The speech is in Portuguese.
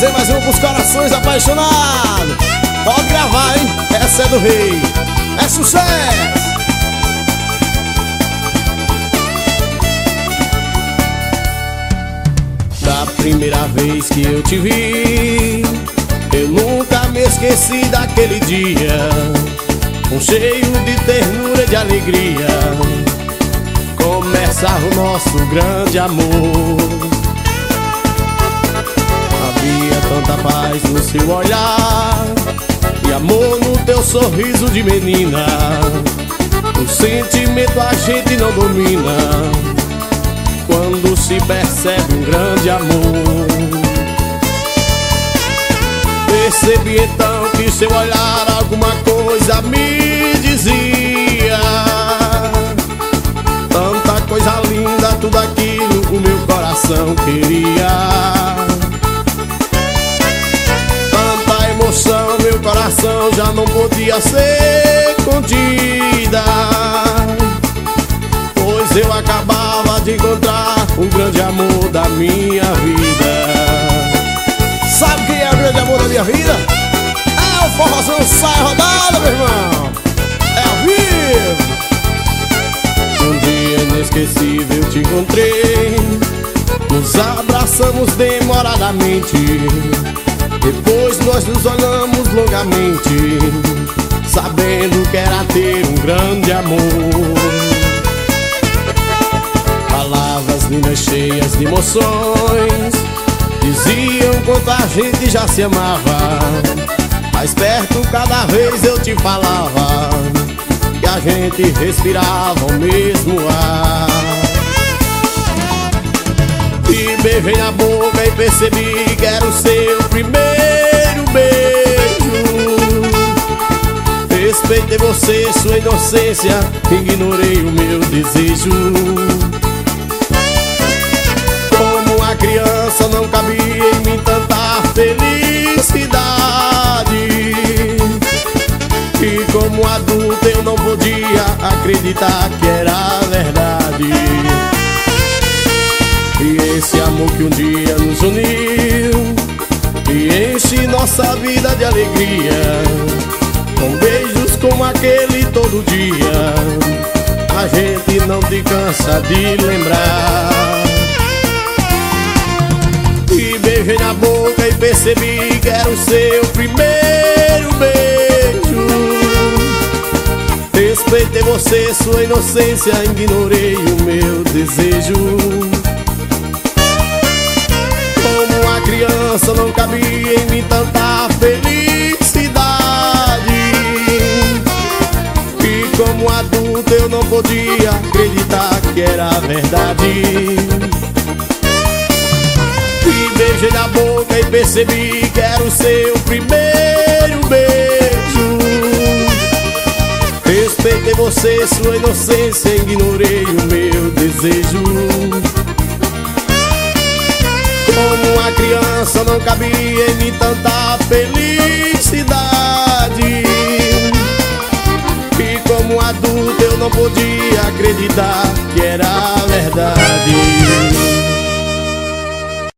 fazer mais um pros corações apaixonados. Pode gravar, hein? Essa é do rei. É sucesso! Da primeira vez que eu te vi, eu nunca me esqueci daquele dia. Um cheio de ternura e de alegria. Começa o nosso grande amor. Tanta paz no seu olhar e amor no teu sorriso de menina. O sentimento a gente não domina quando se percebe um grande amor. Percebi então que seu olhar alguma coisa me dizia. Tanta coisa linda, tudo aquilo o meu coração queria. Meu coração já não podia ser contida. Pois eu acabava de encontrar o grande amor da minha vida. Sabe quem é o grande amor da minha vida? É o forrozão sai rodada, meu irmão. É ao vivo. Um dia inesquecível te encontrei. Nos abraçamos demoradamente. Nós nos olhamos longamente. Sabendo que era ter um grande amor. Palavras lindas cheias de emoções Diziam quanto a gente já se amava Mais perto cada vez eu te falava Que a gente respirava o mesmo ar Te beijei na boca e percebi que era o seu primeiro Respeitei você, sua inocência. Ignorei o meu desejo. Criança não cabia em mim tanta felicidade. E como adulto eu não podia acreditar que era verdade. E esse amor que um dia nos uniu E enche nossa vida de alegria como aquele todo dia. A gente não te cansa de lembrar. Beijei na boca e percebi que era o seu primeiro beijo. Respeitei você, sua inocência, ignorei o meu desejo verdade. Beijei na boca e percebi que era o seu primeiro beijo. Respeitei você, sua inocência, ignorei o meu desejo. Como uma criança não cabia em mim tanta felicidade lado eu não podia acreditar que era verdade.